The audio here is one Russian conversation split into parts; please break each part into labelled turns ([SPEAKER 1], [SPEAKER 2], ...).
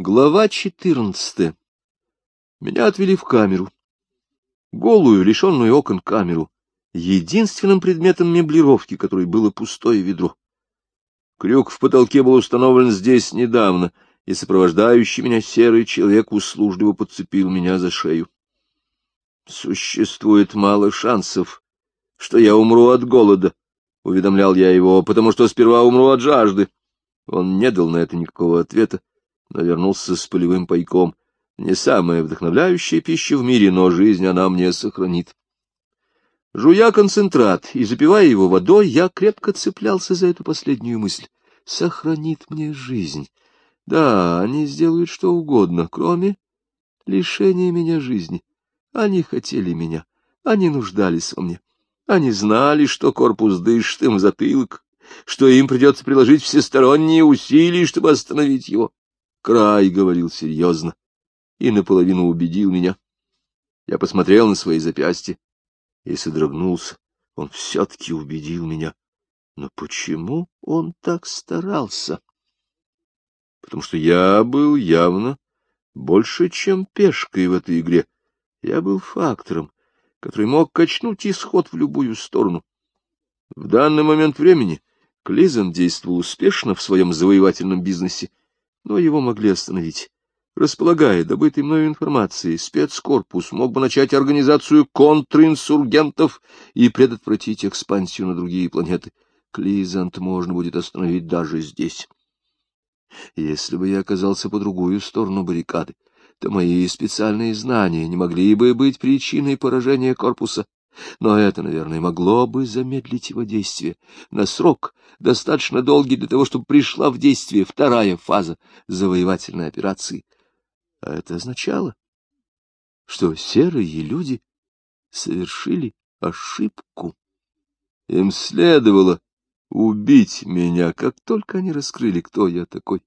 [SPEAKER 1] Глава четырнадцатая. Меня отвели в камеру. Голую, лишенную окон камеру, единственным предметом меблировки, которой было пустое ведро. Крюк в потолке был установлен здесь недавно, и сопровождающий меня серый человек услужливо подцепил меня за шею. Существует мало шансов, что я умру от голода, — уведомлял я его, — потому что сперва умру от жажды. Он не дал на это никакого ответа, но вернулся с полевым пайком. Не самая вдохновляющая пища в мире, но жизнь она мне сохранит. Жуя концентрат и запивая его водой, я крепко цеплялся за эту последнюю мысль. Сохранит мне жизнь. Да, они сделают что угодно, кроме лишения меня жизни. Они хотели меня, они нуждались во мне. Они знали, что корпус дышит им в затылок, что им придется приложить всесторонние усилия, чтобы остановить его. Край говорил серьезно и наполовину убедил меня. Я посмотрел на свои запястья и содрогнулся. Он все-таки убедил меня. Но почему он так старался? Потому что я был явно больше, чем пешкой в этой игре. Я был фактором, который мог качнуть исход в любую сторону. В данный момент времени Клизен действовал успешно в своем завоевательном бизнесе, но его могли остановить. Располагая добытой мною информацией, спецкорпус мог бы начать организацию контринсургентов и предотвратить экспансию на другие планеты. Клизант можно будет остановить даже здесь. Если бы я оказался по другую сторону баррикады, то мои специальные знания не могли бы быть причиной поражения корпуса. Но это, наверное, могло бы замедлить его действие на срок, достаточно долгий для того, чтобы пришла в действие вторая фаза завоевательной операции. А это означало, что серые люди совершили ошибку. Им следовало убить меня, как только они раскрыли, кто я такой.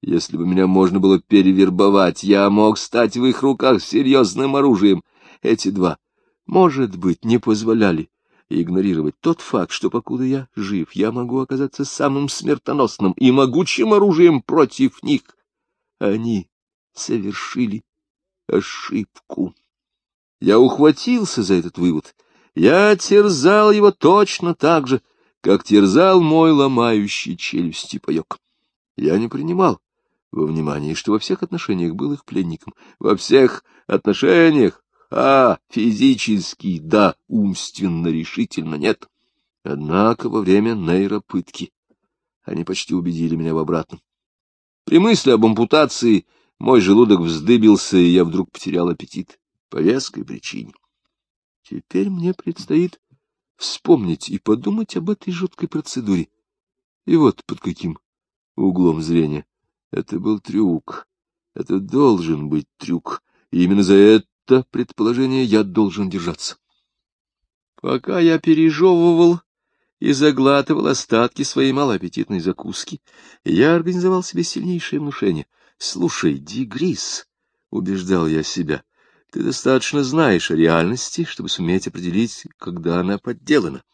[SPEAKER 1] Если бы меня можно было перевербовать, я мог стать в их руках серьезным оружием. Эти два, может быть, не позволяли игнорировать тот факт, что покуда я жив, я могу оказаться самым смертоносным и могучим оружием против них. Они совершили ошибку. Я ухватился за этот вывод. Я терзал его точно так же, как терзал мой ломающий челюсти паек. Я не принимал во внимание, что во всех отношениях был их пленником. Во всех отношениях, а физически, да, умственно, решительно нет. Однако во время нейропытки они почти убедили меня в обратном. При мысли об ампутации мой желудок вздыбился, и я вдруг потерял аппетит по веской причине. Теперь мне предстоит вспомнить и подумать об этой жуткой процедуре. И вот под каким углом зрения. Это был трюк. Это должен быть трюк. И именно за это предположение я должен держаться. Пока я пережевывал и заглатывал остатки своей малоаппетитной закуски, я организовал себе сильнейшее внушение. «Слушай, Дигрис», — убеждал я себя, — «ты достаточно знаешь о реальности, чтобы суметь определить, когда она подделана.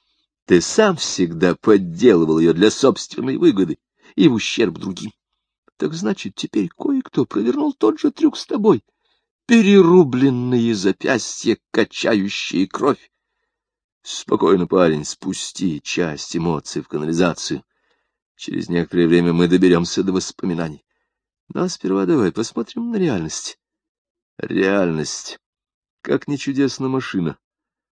[SPEAKER 1] Ты сам всегда подделывал ее для собственной выгоды и в ущерб другим. Так значит, теперь кое-кто провернул тот же трюк с тобой. Перерубленные запястья, качающие кровь. Спокойно, парень, спусти часть эмоций в канализацию. Через некоторое время мы доберемся до воспоминаний. Но сперва давай посмотрим на реальность. Реальность. Как не чудесна машина.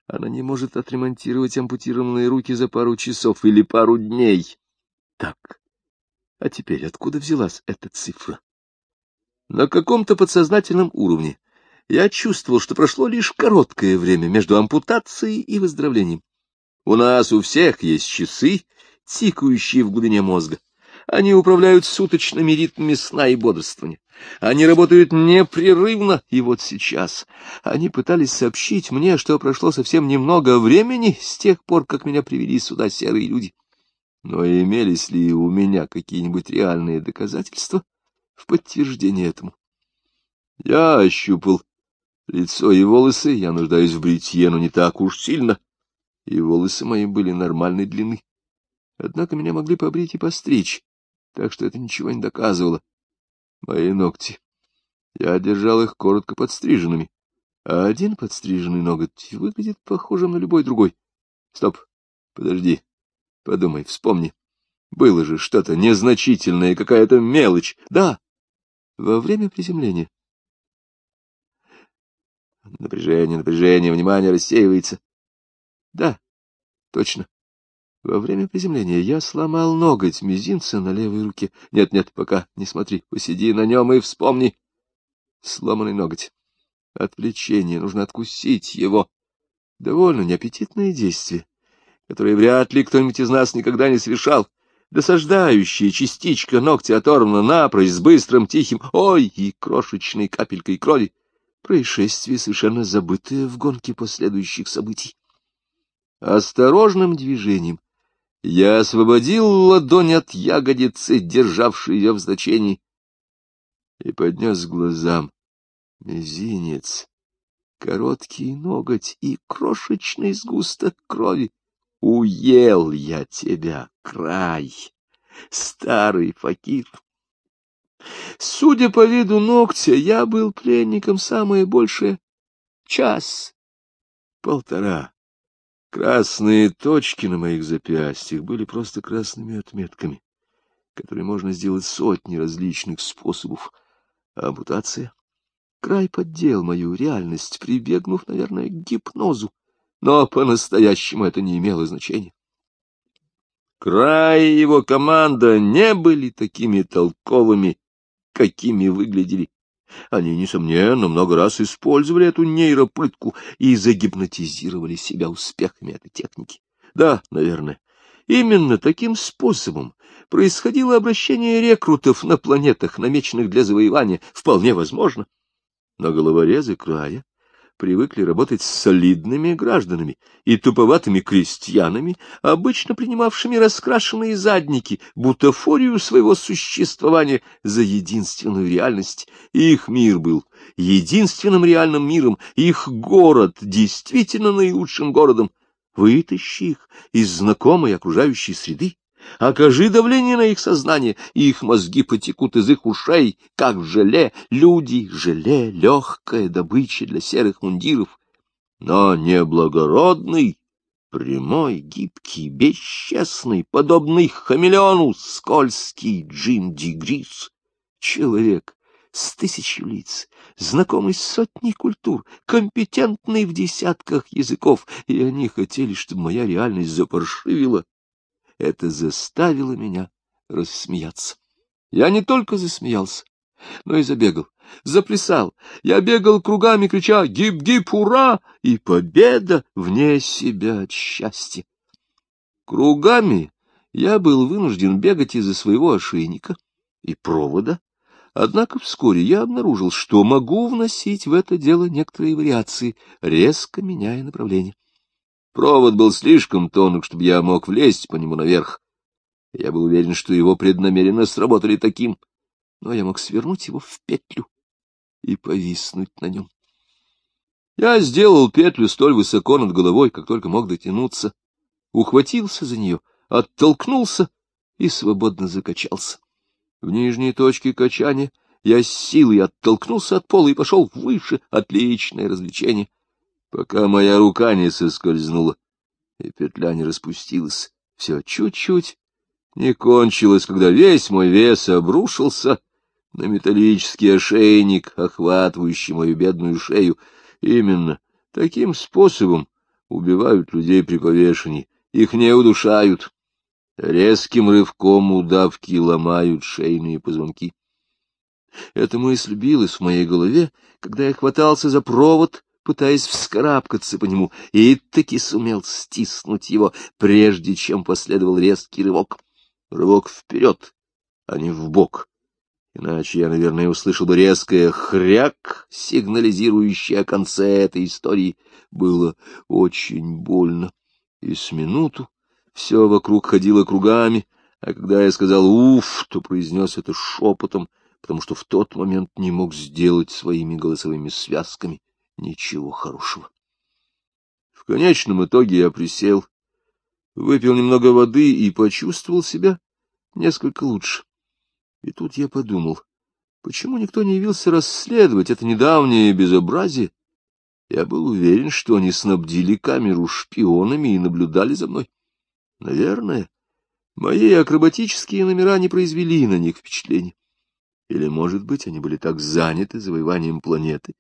[SPEAKER 1] Она не может отремонтировать ампутированные руки за пару часов или пару дней. Так, а теперь откуда взялась эта цифра? На каком-то подсознательном уровне я чувствовал, что прошло лишь короткое время между ампутацией и выздоровлением. У нас у всех есть часы, тикающие в глубине мозга. Они управляют суточными ритмами сна и бодрствования. Они работают непрерывно, и вот сейчас они пытались сообщить мне, что прошло совсем немного времени с тех пор, как меня привели сюда серые люди. Но имелись ли у меня какие-нибудь реальные доказательства в подтверждение этому? Я ощупал лицо и волосы, я нуждаюсь в бритье, но не так уж сильно, и волосы мои были нормальной длины. Однако меня могли побрить и постричь, так что это ничего не доказывало. Мои ногти. Я держал их коротко подстриженными, а один подстриженный ноготь выглядит похожим на любой другой. Стоп, подожди, подумай, вспомни. Было же что-то незначительное, какая-то мелочь. Да, во время приземления. Напряжение, напряжение, внимание рассеивается. Да, точно. Во время приземления я сломал ноготь мизинца на левой руке. Нет-нет, пока не смотри, посиди на нем и вспомни. Сломанный ноготь. Отвлечение, нужно откусить его. Довольно неаппетитное действие, которое вряд ли кто-нибудь из нас никогда не совершал. Досаждающая частичка ногтя оторвана напрочь с быстрым тихим «Ой!» и крошечной капелькой крови. Происшествие, совершенно забытое в гонке последующих событий. Осторожным движением я освободил ладонь от ягодицы, державшей ее в значении, и поднес к глазам мизинец, короткий ноготь и крошечный сгусток крови. Уел я тебя, край, старый факир. Судя по виду ногтя, я был пленником самое большее час, полтора. Красные точки на моих запястьях были просто красными отметками, которые можно сделать сотни различных способов. А ампутация? Край поддел мою реальность, прибегнув, наверное, к гипнозу, но по-настоящему это не имело значения. Край и его команда не были такими толковыми, какими выглядели они, несомненно, много раз использовали эту нейропытку и загипнотизировали себя успехами этой техники. Да, наверное, именно таким способом происходило обращение рекрутов на планетах, намеченных для завоевания, вполне возможно. Но головорезы края привыкли работать с солидными гражданами и туповатыми крестьянами, обычно принимавшими раскрашенные задники, бутафорию своего существования за единственную реальность. Их мир был единственным реальным миром, их город действительно наилучшим городом. Вытащи их из знакомой окружающей среды, Окажи давление на их сознание, и их мозги потекут из их ушей, как желе. Люди — желе, легкая добыча для серых мундиров. Но неблагородный, прямой, гибкий, бесчестный, подобный хамелеону, скользкий Джим Дигрис. Человек с тысячью лиц, знакомый с сотней культур, компетентный в десятках языков, и они хотели, чтобы моя реальность запаршивила это заставило меня рассмеяться. Я не только засмеялся, но и забегал, заплясал. Я бегал кругами, крича «Гип-гип, ура!» и победа вне себя от счастья. Кругами я был вынужден бегать из-за своего ошейника и провода, однако вскоре я обнаружил, что могу вносить в это дело некоторые вариации, резко меняя направление. Провод был слишком тонок, чтобы я мог влезть по нему наверх. Я был уверен, что его преднамеренно сработали таким, но я мог свернуть его в петлю и повиснуть на нем. Я сделал петлю столь высоко над головой, как только мог дотянуться, ухватился за нее, оттолкнулся и свободно закачался. В нижней точке качания я с силой оттолкнулся от пола и пошел выше. Отличное развлечение пока моя рука не соскользнула, и петля не распустилась. Все чуть-чуть не кончилось, когда весь мой вес обрушился на металлический ошейник, охватывающий мою бедную шею. Именно таким способом убивают людей при повешении. Их не удушают. Резким рывком удавки ломают шейные позвонки. Эта мысль билась в моей голове, когда я хватался за провод, пытаясь вскарабкаться по нему, и таки сумел стиснуть его, прежде чем последовал резкий рывок. Рывок вперед, а не в бок. Иначе я, наверное, услышал бы резкое хряк, сигнализирующее о конце этой истории. Было очень больно. И с минуту все вокруг ходило кругами, а когда я сказал «уф», то произнес это шепотом, потому что в тот момент не мог сделать своими голосовыми связками ничего хорошего. В конечном итоге я присел, выпил немного воды и почувствовал себя несколько лучше. И тут я подумал, Почему никто не явился расследовать это недавнее безобразие? Я был уверен, что они снабдили камеру шпионами и наблюдали за мной. Наверное, мои акробатические номера не произвели на них впечатления. Или, может быть, они были так заняты завоеванием планеты,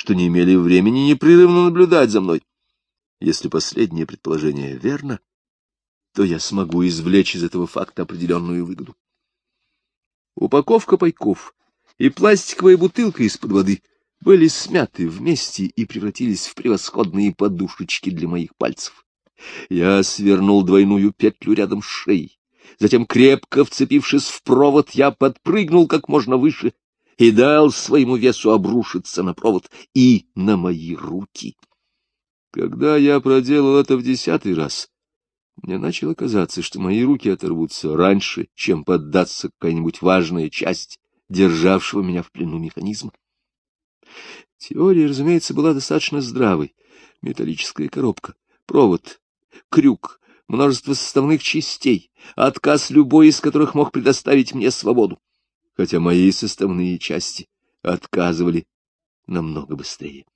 [SPEAKER 1] что не имели времени непрерывно наблюдать за мной. Если последнее предположение верно, то я смогу извлечь из этого факта определенную выгоду. Упаковка пайков и пластиковая бутылка из-под воды были смяты вместе и превратились в превосходные подушечки для моих пальцев. Я свернул двойную петлю рядом с шеей. Затем, крепко вцепившись в провод, я подпрыгнул как можно выше и дал своему весу обрушиться на провод и на мои руки. Когда я проделал это в десятый раз, мне начало казаться, что мои руки оторвутся раньше, чем поддаться какая-нибудь важная часть державшего меня в плену механизма. Теория, разумеется, была достаточно здравой. Металлическая коробка, провод, крюк, множество составных частей, отказ любой из которых мог предоставить мне свободу. Хотя мои составные части отказывали намного быстрее.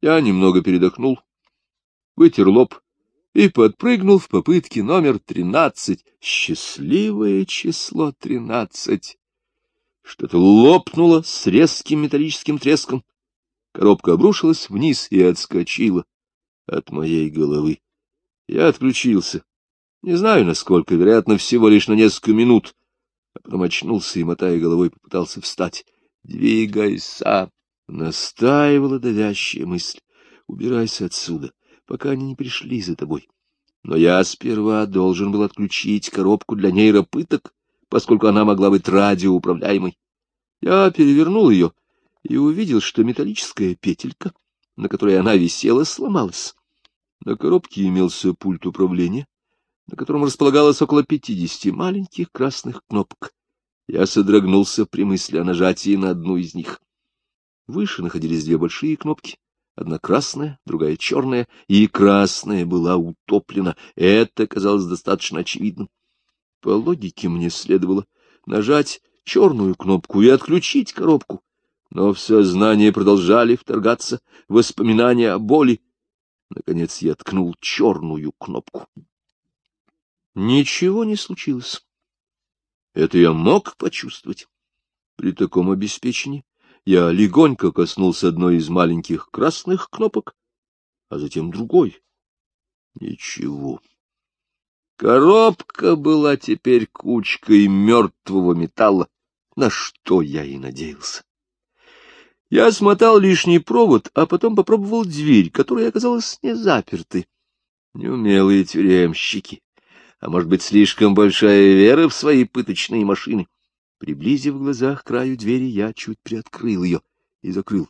[SPEAKER 1] Я немного передохнул, вытер лоб и подпрыгнул в попытке номер тринадцать. Счастливое число тринадцать. Что-то лопнуло с резким металлическим треском. Коробка обрушилась вниз и отскочила от моей головы. Я отключился. Не знаю, насколько, вероятно, всего лишь на несколько минут. Потом очнулся и, мотая головой, попытался встать. «Двигайся!» — настаивала давящая мысль. «Убирайся отсюда, пока они не пришли за тобой». Но я сперва должен был отключить коробку для нейропыток, поскольку она могла быть радиоуправляемой. Я перевернул ее и увидел, что металлическая петелька, на которой она висела, сломалась. На коробке имелся пульт управления, на котором располагалось около пятидесяти маленьких красных кнопок. Я содрогнулся при мысли о нажатии на одну из них. Выше находились две большие кнопки, одна красная, другая черная, и красная была утоплена. Это казалось достаточно очевидным. По логике мне следовало нажать черную кнопку и отключить коробку. Но в сознание продолжали вторгаться воспоминания о боли. Наконец я ткнул черную кнопку. Ничего не случилось. Это я мог почувствовать. При таком обеспечении я легонько коснулся одной из маленьких красных кнопок, а затем другой. Ничего. Коробка была теперь кучкой мертвого металла, на что я и надеялся. Я смотал лишний провод, а потом попробовал дверь, которая оказалась не запертой. Неумелые тюремщики, а может быть, слишком большая вера в свои пыточные машины. Приблизив глаза к краю двери, я чуть приоткрыл ее и закрыл,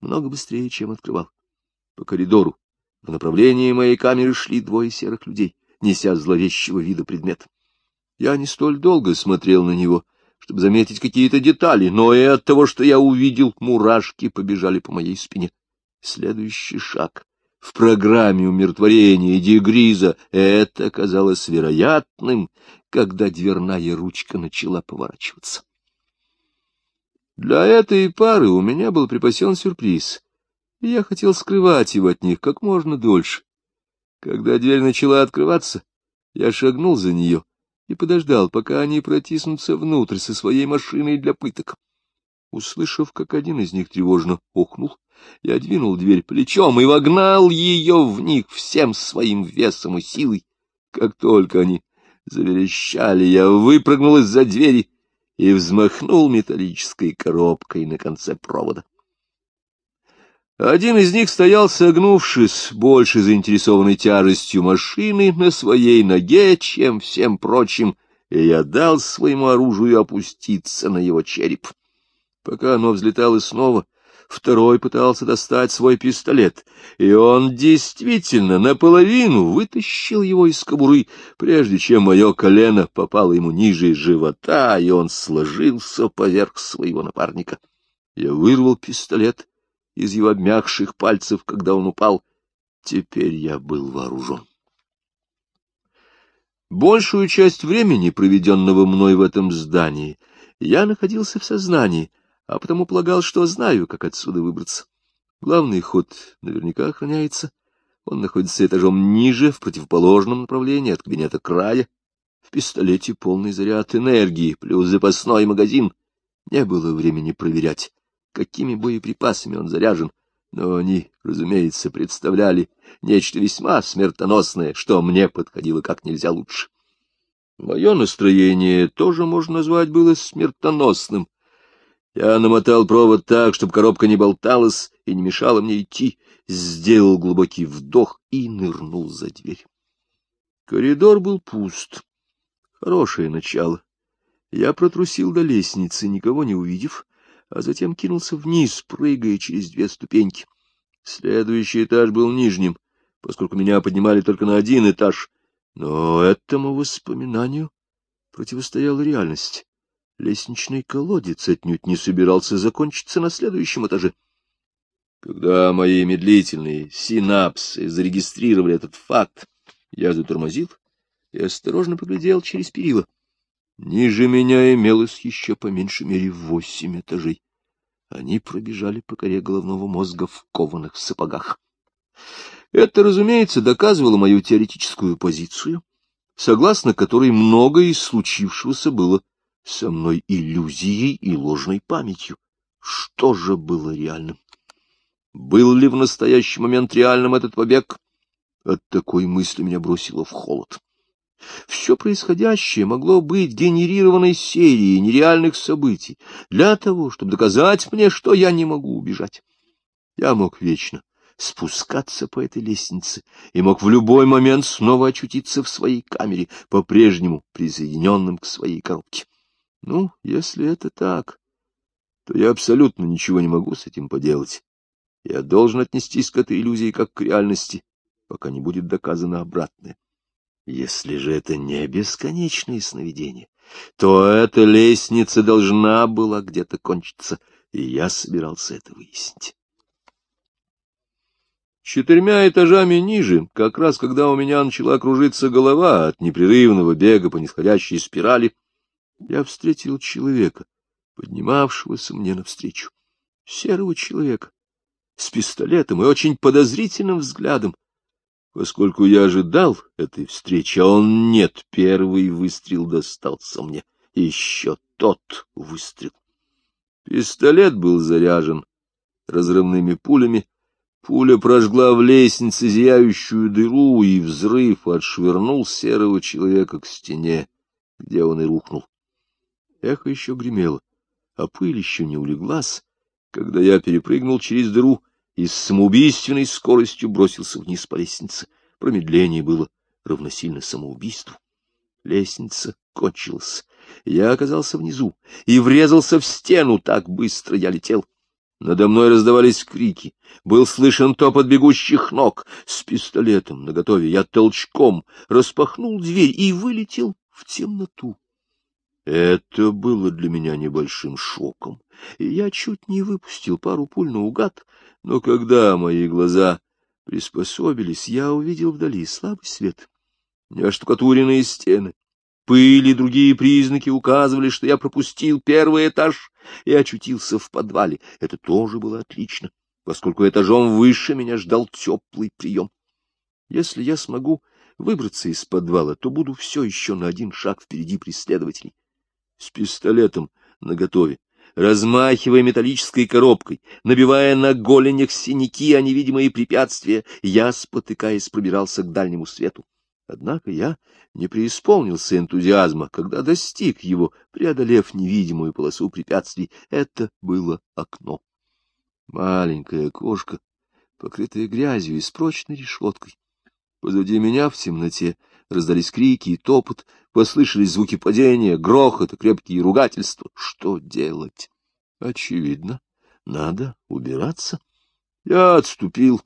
[SPEAKER 1] много быстрее, чем открывал. По коридору в направлении моей камеры шли двое серых людей неся зловещего вида предмет. Я не столь долго смотрел на него, чтобы заметить какие-то детали, но и от того, что я увидел, мурашки побежали по моей спине. Следующий шаг в программе умиротворения Дигриза это казалось вероятным, когда дверная ручка начала поворачиваться. Для этой пары у меня был припасен сюрприз, и я хотел скрывать его от них как можно дольше. Когда дверь начала открываться, я шагнул за нее и подождал, пока они протиснутся внутрь со своей машиной для пыток. Услышав, как один из них тревожно охнул, я двинул дверь плечом и вогнал ее в них всем своим весом и силой. Как только они заверещали, я выпрыгнул из-за двери и взмахнул металлической коробкой на конце провода. Один из них стоял согнувшись, больше заинтересованный тяжестью машины на своей ноге, чем всем прочим, и я дал своему оружию опуститься на его череп. Пока оно взлетало снова, второй пытался достать свой пистолет, и он действительно наполовину вытащил его из кобуры, прежде чем мое колено попало ему ниже живота, и он сложился поверх своего напарника. Я вырвал пистолет из его обмякших пальцев, когда он упал. Теперь я был вооружен. Большую часть времени, проведенного мной в этом здании, я находился в сознании, а потому полагал, что знаю, как отсюда выбраться. Главный ход наверняка охраняется. Он находится этажом ниже, в противоположном направлении от кабинета края. В пистолете полный заряд энергии, плюс запасной магазин. Не было времени проверять, какими боеприпасами он заряжен, но они, разумеется, представляли нечто весьма смертоносное, что мне подходило как нельзя лучше. Мое настроение тоже можно назвать было смертоносным. Я намотал провод так, чтобы коробка не болталась и не мешала мне идти, сделал глубокий вдох и нырнул за дверь. Коридор был пуст. Хорошее начало. Я протрусил до лестницы, никого не увидев, а затем кинулся вниз, прыгая через две ступеньки. Следующий этаж был нижним, поскольку меня поднимали только на один этаж, но этому воспоминанию противостояла реальность. Лестничный колодец отнюдь не собирался закончиться на следующем этаже. Когда мои медлительные синапсы зарегистрировали этот факт, я затормозил и осторожно поглядел через перила. Ниже меня имелось еще по меньшей мере восемь этажей. Они пробежали по коре головного мозга в кованых сапогах. Это, разумеется, доказывало мою теоретическую позицию, согласно которой многое из случившегося было со мной иллюзией и ложной памятью. Что же было реальным? Был ли в настоящий момент реальным этот побег? От такой мысли меня бросило в холод. Все происходящее могло быть генерированной серией нереальных событий для того, чтобы доказать мне, что я не могу убежать. Я мог вечно спускаться по этой лестнице и мог в любой момент снова очутиться в своей камере, по-прежнему присоединенным к своей коробке. Ну, если это так, то я абсолютно ничего не могу с этим поделать. Я должен отнестись к этой иллюзии как к реальности, пока не будет доказано обратное. Если же это не бесконечные сновидения, то эта лестница должна была где-то кончиться, и я собирался это выяснить. Четырьмя этажами ниже, как раз когда у меня начала кружиться голова от непрерывного бега по нисходящей спирали, я встретил человека, поднимавшегося мне навстречу. Серого человека, с пистолетом и очень подозрительным взглядом, Поскольку я ожидал этой встречи, а он нет, первый выстрел достался мне. Еще тот выстрел. Пистолет был заряжен разрывными пулями. Пуля прожгла в лестнице зияющую дыру, и взрыв отшвырнул серого человека к стене, где он и рухнул. Эхо еще гремело, а пыль еще не улеглась, когда я перепрыгнул через дыру и с самоубийственной скоростью бросился вниз по лестнице. Промедление было равносильно самоубийству. Лестница кончилась. Я оказался внизу и врезался в стену, так быстро я летел. Надо мной раздавались крики, был слышен топот бегущих ног. С пистолетом наготове я толчком распахнул дверь и вылетел в темноту. Это было для меня небольшим шоком, я чуть не выпустил пару пуль наугад, но когда мои глаза приспособились, я увидел вдали слабый свет, неоштукатуренные стены. Пыль и другие признаки указывали, что я пропустил первый этаж и очутился в подвале. Это тоже было отлично, поскольку этажом выше меня ждал теплый прием. Если я смогу выбраться из подвала, то буду все еще на один шаг впереди преследователей с пистолетом наготове, размахивая металлической коробкой, набивая на голенях синяки о невидимые препятствия, я, спотыкаясь, пробирался к дальнему свету. Однако я не преисполнился энтузиазма, когда достиг его, преодолев невидимую полосу препятствий. Это было окно. Маленькое окошко, покрытое грязью и с прочной решеткой. Позади меня в темноте раздались крики и топот, послышались звуки падения, грохот и крепкие ругательства. Что делать? Очевидно, надо убираться. Я отступил,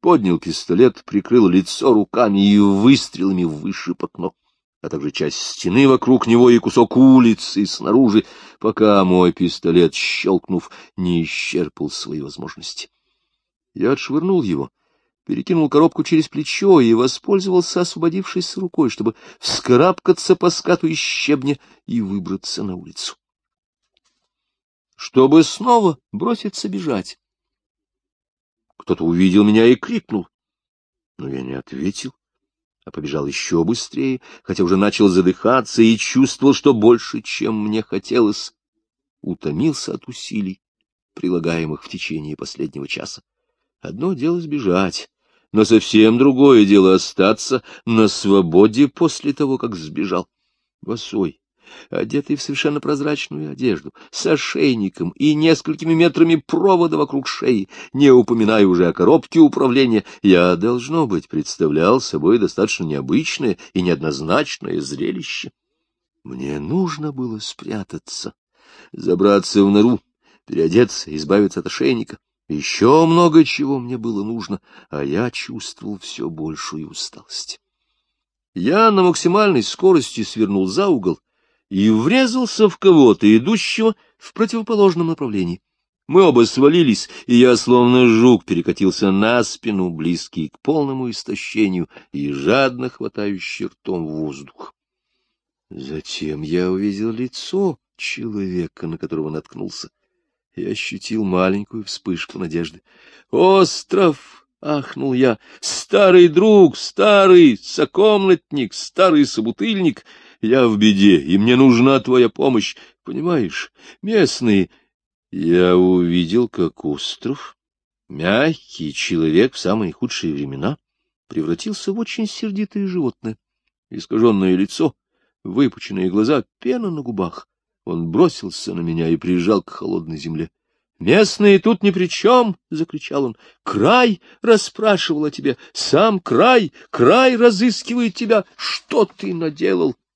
[SPEAKER 1] поднял пистолет, прикрыл лицо руками и выстрелами вышиб окно, а также часть стены вокруг него и кусок улицы снаружи, пока мой пистолет, щелкнув, не исчерпал свои возможности. Я отшвырнул его перекинул коробку через плечо и воспользовался освободившейся рукой, чтобы вскарабкаться по скату из щебня и выбраться на улицу. чтобы снова броситься бежать. Кто-то увидел меня и крикнул, но я не ответил, а побежал еще быстрее, хотя уже начал задыхаться и чувствовал, что больше, чем мне хотелось, утомился от усилий, прилагаемых в течение последнего часа. Одно дело сбежать, но совсем другое дело остаться на свободе после того, как сбежал. Босой, одетый в совершенно прозрачную одежду, с ошейником и несколькими метрами провода вокруг шеи, не упоминая уже о коробке управления, я, должно быть, представлял собой достаточно необычное и неоднозначное зрелище. Мне нужно было спрятаться, забраться в нору, переодеться, избавиться от ошейника. Еще много чего мне было нужно, а я чувствовал все большую усталость. Я на максимальной скорости свернул за угол и врезался в кого-то, идущего в противоположном направлении. Мы оба свалились, и я, словно жук, перекатился на спину, близкий к полному истощению и жадно хватающий ртом воздух. Затем я увидел лицо человека, на которого наткнулся, и ощутил маленькую вспышку надежды. «Остров!» — ахнул я. «Старый друг, старый сокомнатник, старый собутыльник!» Я в беде, и мне нужна твоя помощь. Понимаешь, местные... Я увидел, как остров, мягкий человек в самые худшие времена, превратился в очень сердитое животное. Искаженное лицо, выпученные глаза, пена на губах. Он бросился на меня и прижал к холодной земле. — Местные тут ни при чем! — закричал он. — Край расспрашивал о тебе. Сам край, край разыскивает тебя. Что ты наделал? —